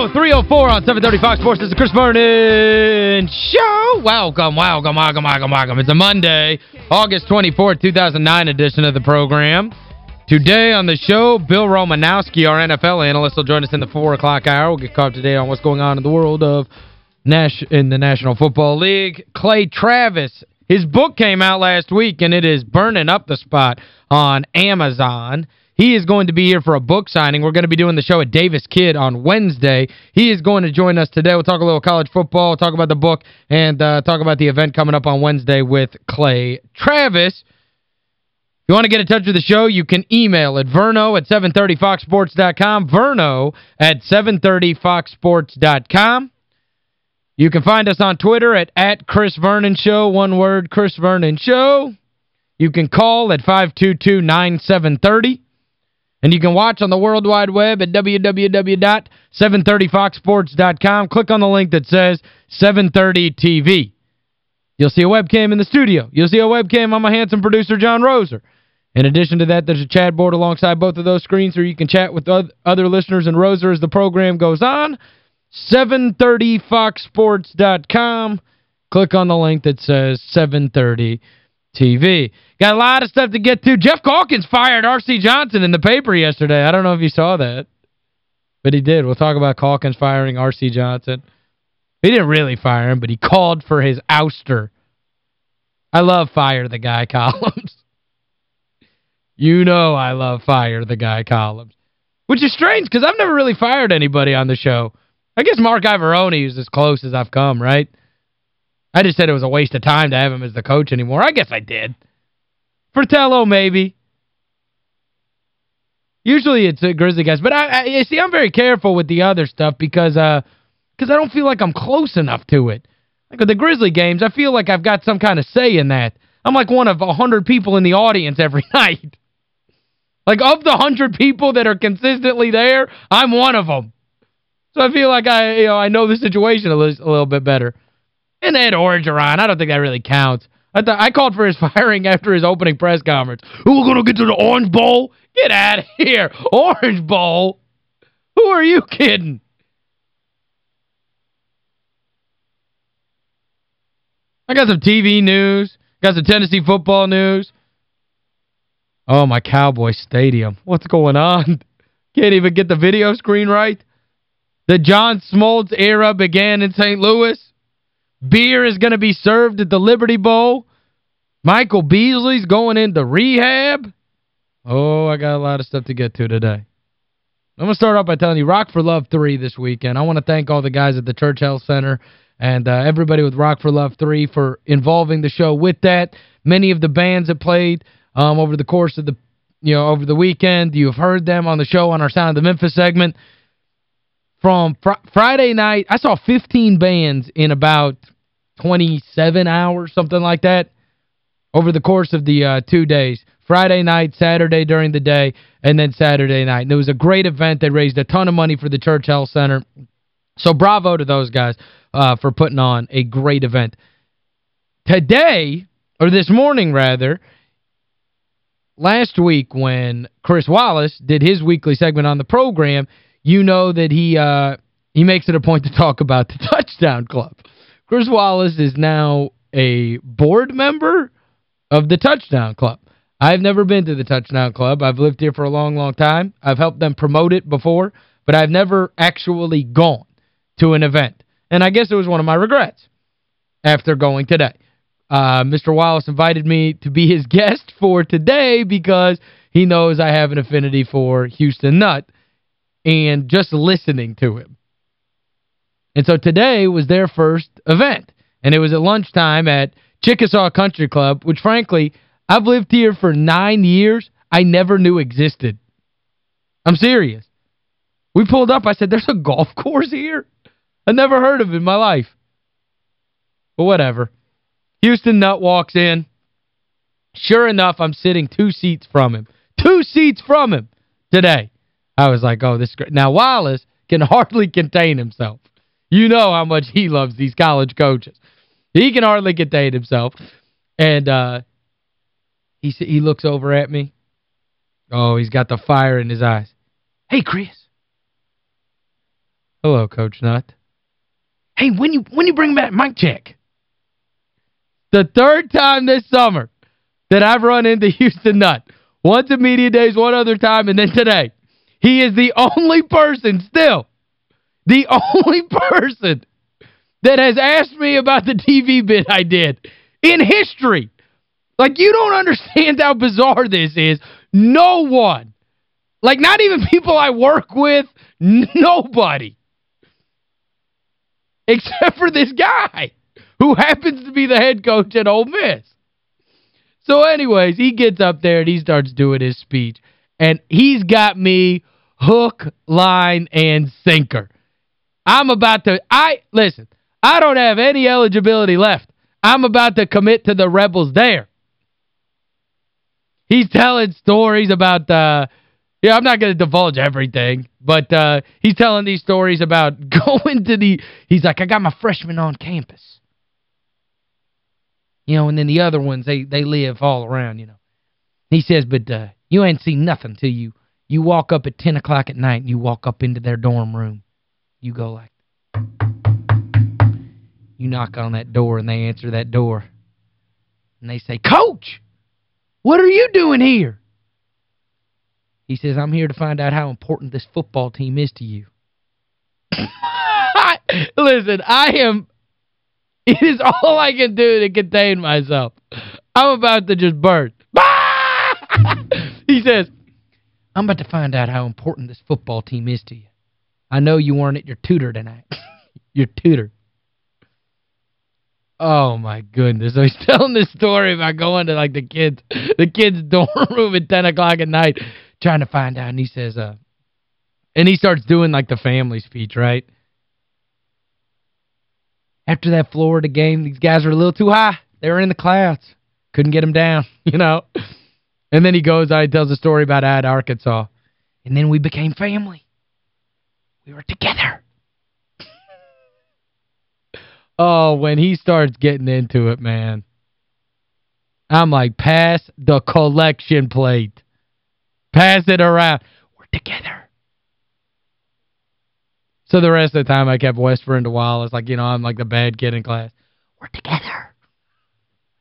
Here 304 on 730 Fox Sports. This is the Chris Vernon Show. Welcome, welcome, welcome, welcome, welcome. It's a Monday, August 24, 2009 edition of the program. Today on the show, Bill Romanowski, our NFL analyst, will join us in the 4 o'clock hour. We'll get caught today on what's going on in the world of Nash in the National Football League. Clay Travis, his book came out last week, and it is burning up the spot on Amazon. He is going to be here for a book signing. We're going to be doing the show at Davis Kidd on Wednesday. He is going to join us today. We'll talk a little college football, talk about the book, and uh, talk about the event coming up on Wednesday with Clay Travis. If you want to get in touch with the show, you can email at verno at 730foxsports.com, verno at 730foxsports.com. You can find us on Twitter at, at Chris Vernon Show, one word, Chris Vernon Show. You can call at 522-9730. And you can watch on the World Wide Web at www.730foxsports.com. Click on the link that says 730 TV. You'll see a webcam in the studio. You'll see a webcam on my handsome producer, John Roser. In addition to that, there's a chat board alongside both of those screens where you can chat with other listeners and Roser as the program goes on. 730foxsports.com. Click on the link that says 730 TV. Got a lot of stuff to get to. Geoff Calkins fired R.C. Johnson in the paper yesterday. I don't know if you saw that. But he did. We'll talk about Calkins firing R.C. Johnson. He didn't really fire him, but he called for his ouster. I love fire the guy columns. you know I love fire the guy columns. Which is strange because I've never really fired anybody on the show. I guess Mark Iavaroni is as close as I've come, right? I just said it was a waste of time to have him as the coach anymore. I guess I did. Fratello, maybe. Usually it's a Grizzly guys. But I, I see, I'm very careful with the other stuff because uh because I don't feel like I'm close enough to it. Like with the Grizzly games, I feel like I've got some kind of say in that. I'm like one of a 100 people in the audience every night. Like of the 100 people that are consistently there, I'm one of them. So I feel like I you know I know the situation a little, a little bit better. And Ed Orgeron, I don't think that really counts. I thought I called for his firing after his opening press conference. Who are going to get to the Orange Bowl? Get out of here. Orange Bowl? Who are you kidding? I got some TV news. Got some Tennessee football news. Oh, my Cowboy Stadium. What's going on? Can't even get the video screen right. The John Smoltz era began in St. Louis. Beer is going to be served at the Liberty Bowl. Michael Beasley's going into rehab. Oh, I got a lot of stuff to get to today. I'm going to start off by telling you Rock for Love 3 this weekend. I want to thank all the guys at the Church Health Center and uh, everybody with Rock for Love 3 for involving the show with that. Many of the bands that played um, over the course of the you know over the weekend, you've heard them on the show on our Sound of the Memphis segment from fr Friday night, I saw 15 bands in about 27 hours, something like that, over the course of the uh, two days. Friday night, Saturday during the day, and then Saturday night. And it was a great event. They raised a ton of money for the Church Health Center. So bravo to those guys uh, for putting on a great event. Today, or this morning rather, last week when Chris Wallace did his weekly segment on the program, you know that he uh, he makes it a point to talk about the Touchdown Club. Chris Wallace is now a board member of the Touchdown Club. I've never been to the Touchdown Club. I've lived here for a long, long time. I've helped them promote it before, but I've never actually gone to an event. And I guess it was one of my regrets after going today. Uh, Mr. Wallace invited me to be his guest for today because he knows I have an affinity for Houston Nutt and just listening to him. And so today was their first event. And it was at lunchtime at Chickasaw Country Club, which frankly, I've lived here for nine years. I never knew existed. I'm serious. We pulled up. I said, there's a golf course here? I never heard of it in my life. But whatever. Houston Nutt walks in. Sure enough, I'm sitting two seats from him. Two seats from him today. I was like, oh, this is great. Now, Wallace can hardly contain himself. You know how much he loves these college coaches. He can hardly contain himself. And uh, he he looks over at me. Oh, he's got the fire in his eyes. Hey, Chris. Hello, Coach Nutt. Hey, when you when you bring back Mike Check? The third time this summer that I've run into Houston Nutt. Once at Media Days, one other time, and then today. He is the only person still, the only person that has asked me about the TV bit I did in history. Like, you don't understand how bizarre this is. No one. Like, not even people I work with. Nobody. Except for this guy who happens to be the head coach at Ole Miss. So anyways, he gets up there and he starts doing his speech. And he's got me hook, line, and sinker. I'm about to, I, listen, I don't have any eligibility left. I'm about to commit to the Rebels there. He's telling stories about, uh, yeah, I'm not going to divulge everything, but uh, he's telling these stories about going to the, he's like, I got my freshman on campus. You know, and then the other ones, they they live all around, you know. He says, but uh, you ain't seen nothing till you you walk up at 10 o'clock at night and you walk up into their dorm room. You go like, you knock on that door and they answer that door. And they say, Coach, what are you doing here? He says, I'm here to find out how important this football team is to you. Listen, I am it is all I can do to contain myself. I'm about to just burst. he says, I'm about to find out how important this football team is to you. I know you weren't at your tutor tonight. your tutor. Oh, my goodness. So he's telling this story about going to, like, the kids the kids' dorm room at 10 o'clock at night trying to find out. And he says, uh, and he starts doing, like, the family speech, right? after that Florida game, these guys were a little too high. They were in the clouds. Couldn't get them down, you know. And then he goes out and tells a story about at Arkansas. And then we became family. We were together. oh, when he starts getting into it, man. I'm like, pass the collection plate. Pass it around. We're together. So the rest of the time I kept whispering to Wallace, like, you know, I'm like the bad kid in class. We're together.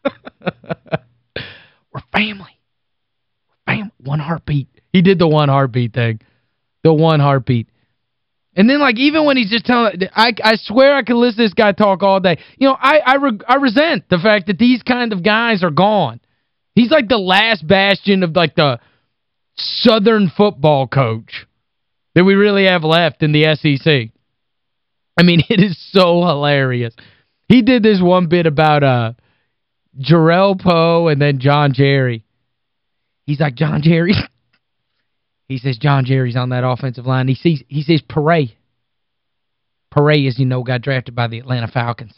We're family. One heartbeat. He did the one heartbeat thing. The one heartbeat. And then, like, even when he's just telling, I, I swear I could listen to this guy talk all day. You know, I, I, re, I resent the fact that these kind of guys are gone. He's like the last bastion of, like, the Southern football coach that we really have left in the SEC. I mean, it is so hilarious. He did this one bit about uh Jerrell Powe and then John Jerry. He's like, John Jerry. he says John Jerry's on that offensive line. He sees he says Peria. Peria, as you know, got drafted by the Atlanta Falcons.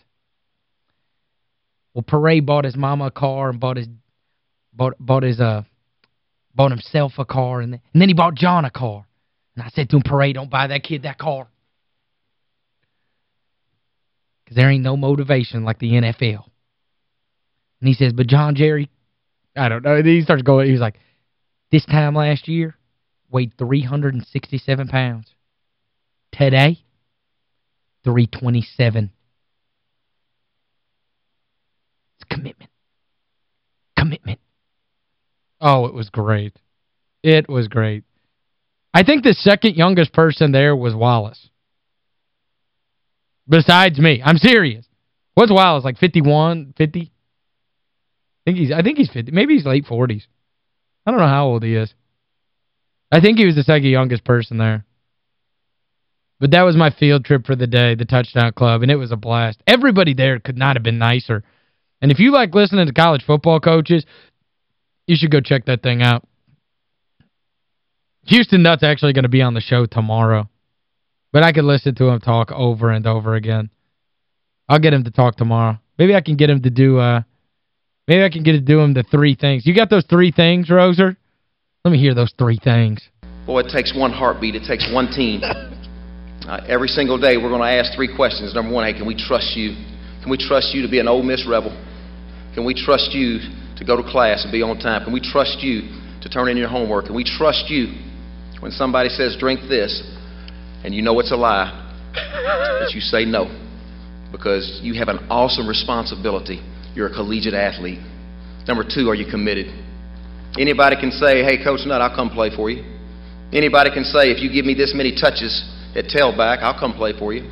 Well, Peria bought his mama a car and bought his bought bought his uh bought himself a car and then, and then he bought John a car. And I said to him, Peria, don't buy that kid that car. Because there ain't no motivation like the NFL. And he says, but John Jerry, I don't know. He starts going, he was like, this time last year, weighed 367 pounds. Today, 327. It's commitment. Commitment. Oh, it was great. It was great. I think the second youngest person there was Wallace. Besides me. I'm serious. What's Wallace, like 51, 50? I think he's I think he's 50. Maybe he's late 40s. I don't know how old he is. I think he was the second youngest person there. But that was my field trip for the day, the Touchdown Club, and it was a blast. Everybody there could not have been nicer. And if you like listening to college football coaches, you should go check that thing out. Houston Nutt's actually going to be on the show tomorrow. But I could listen to him talk over and over again. I'll get him to talk tomorrow. Maybe I can get him to do uh Maybe I can get to do him the three things. You got those three things, Roser? Let me hear those three things. Boy, it takes one heartbeat. It takes one team. Uh, every single day, we're going to ask three questions. Number one, hey, can we trust you? Can we trust you to be an Ole Miss rebel? Can we trust you to go to class and be on time? Can we trust you to turn in your homework? Can we trust you when somebody says, drink this, and you know it's a lie, that you say no? Because you have an awesome responsibility. You're a collegiate athlete. Number two, are you committed? Anybody can say, hey, Coach Nutt, I'll come play for you. Anybody can say, if you give me this many touches at tailback, I'll come play for you.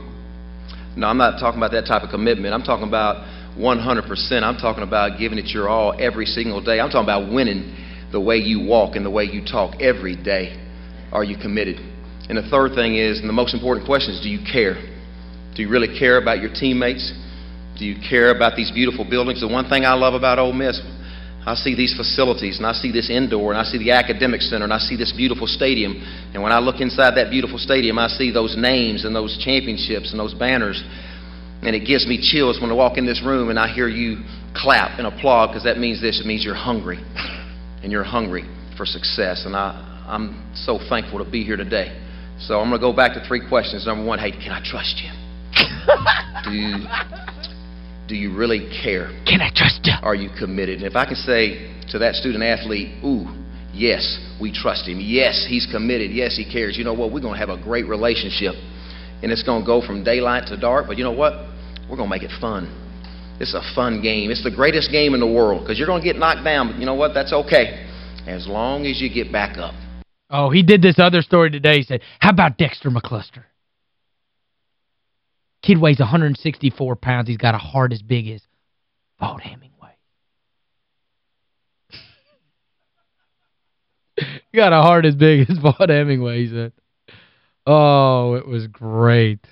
No, I'm not talking about that type of commitment. I'm talking about 100%. I'm talking about giving it your all every single day. I'm talking about winning the way you walk and the way you talk every day. Are you committed? And the third thing is, and the most important question is, do you care? Do you really care about your teammates? Do you care about these beautiful buildings? The one thing I love about Ole Miss, I see these facilities, and I see this indoor, and I see the academic center, and I see this beautiful stadium. And when I look inside that beautiful stadium, I see those names and those championships and those banners. And it gives me chills when I walk in this room and I hear you clap and applaud because that means this. It means you're hungry. And you're hungry for success. And I, I'm so thankful to be here today. So I'm going to go back to three questions. Number one, hey, can I trust you? do you, do you really care? Can I trust you? Are you committed? And if I can say to that student athlete, ooh, yes, we trust him. Yes, he's committed. Yes, he cares. You know what? We're going to have a great relationship. And it's going to go from daylight to dark. But you know what? We're going to make it fun. It's a fun game. It's the greatest game in the world because you're going to get knocked down. But you know what? That's okay. As long as you get back up. Oh, he did this other story today. He said, how about Dexter McCluster? Kid weighs 164 pounds. He's got a heart as big as Vaught Hemingway. he got a heart as big as Vaught Hemingway, he said. Oh, it was great.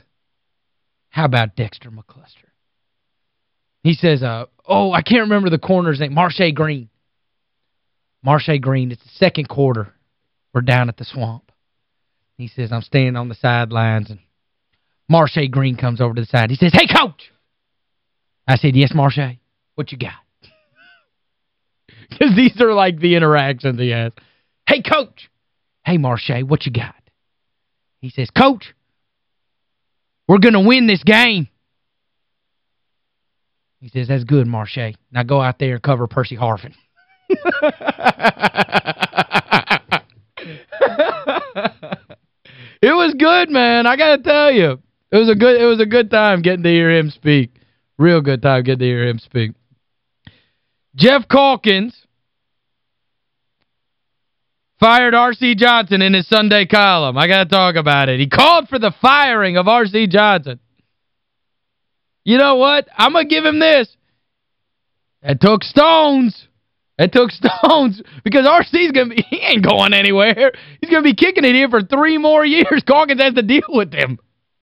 How about Dexter McCluster? He says, uh, oh, I can't remember the corner's name. Marshay Green. Marshay Green, it's the second quarter. We're down at the swamp. He says, I'm standing on the sidelines, and Marshay Green comes over to the side. He says, hey, coach! I said, yes, Marshay. What you got? Because these are like the interactions he has. Hey, coach! Hey, Marshay, what you got? He says, coach, we're going to win this game. He says, that's good, Marshay. Now go out there and cover Percy Harvin. it was good, man. I got to tell you. It was a good it was a good time getting to hear him speak. Real good time getting to hear him speak. Geoff Calkins fired R.C. Johnson in his Sunday column. I got to talk about it. He called for the firing of R.C. Johnson. You know what? I'm going to give him this. It took stones. It took stones because R.C.'s going to be, he ain't going anywhere. He's going to be kicking it here for three more years. Calkins has to deal with him.